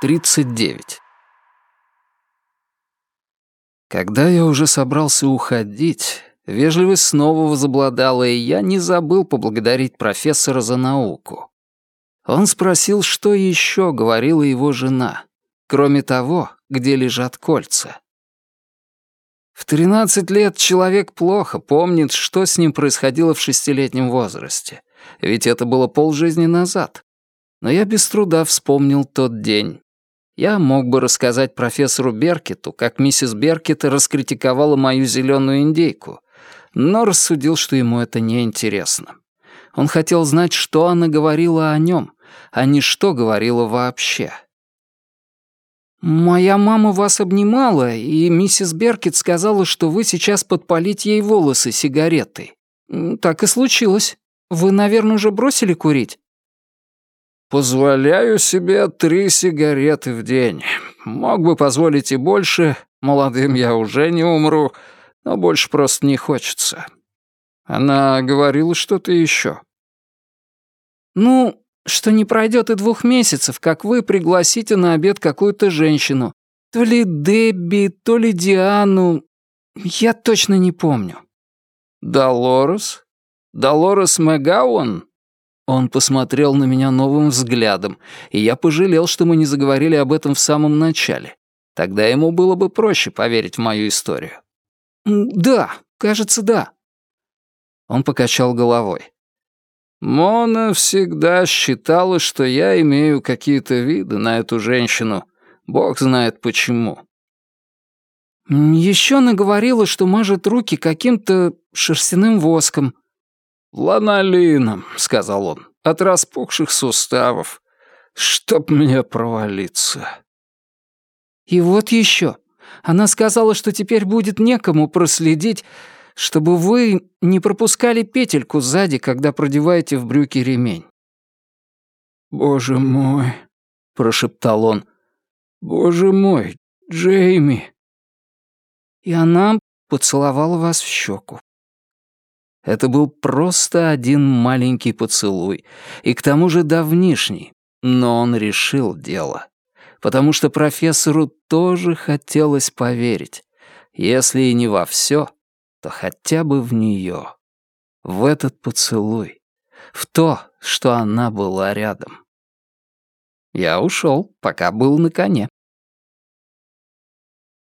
39. Когда я уже собрался уходить, вежливость снова возобладала, и я не забыл поблагодарить профессора за науку. Он спросил, что еще говорила его жена, кроме того, где лежат кольца. В 13 лет человек плохо помнит, что с ним происходило в шестилетнем возрасте, ведь это было полжизни назад. Но я без труда вспомнил тот день. Я мог бы рассказать профессору Беркету, как миссис Беркет раскритиковала мою зеленую индейку, но рассудил, что ему это неинтересно. Он хотел знать, что она говорила о нем, а не что говорила вообще. «Моя мама вас обнимала, и миссис Беркет сказала, что вы сейчас подпалить ей волосы сигаретой. Так и случилось. Вы, наверное, уже бросили курить?» «Позволяю себе три сигареты в день. Мог бы позволить и больше, молодым я уже не умру, но больше просто не хочется. Она говорила что-то еще. «Ну, что не пройдет и двух месяцев, как вы пригласите на обед какую-то женщину. То ли Дебби, то ли Диану. Я точно не помню». «Долорес? Долорес Мэгауэн?» Он посмотрел на меня новым взглядом, и я пожалел, что мы не заговорили об этом в самом начале. Тогда ему было бы проще поверить в мою историю. «Да, кажется, да». Он покачал головой. Мона всегда считала, что я имею какие-то виды на эту женщину. Бог знает почему. Еще она говорила, что мажет руки каким-то шерстяным воском. «Ланолином», — сказал он, — «от распухших суставов. Чтоб мне провалиться». И вот еще. Она сказала, что теперь будет некому проследить, чтобы вы не пропускали петельку сзади, когда продеваете в брюки ремень». «Боже мой», — прошептал он, — «боже мой, Джейми». И она поцеловала вас в щеку. Это был просто один маленький поцелуй, и к тому же давнишний, но он решил дело. Потому что профессору тоже хотелось поверить, если и не во все, то хотя бы в нее, в этот поцелуй, в то, что она была рядом. Я ушел, пока был на коне.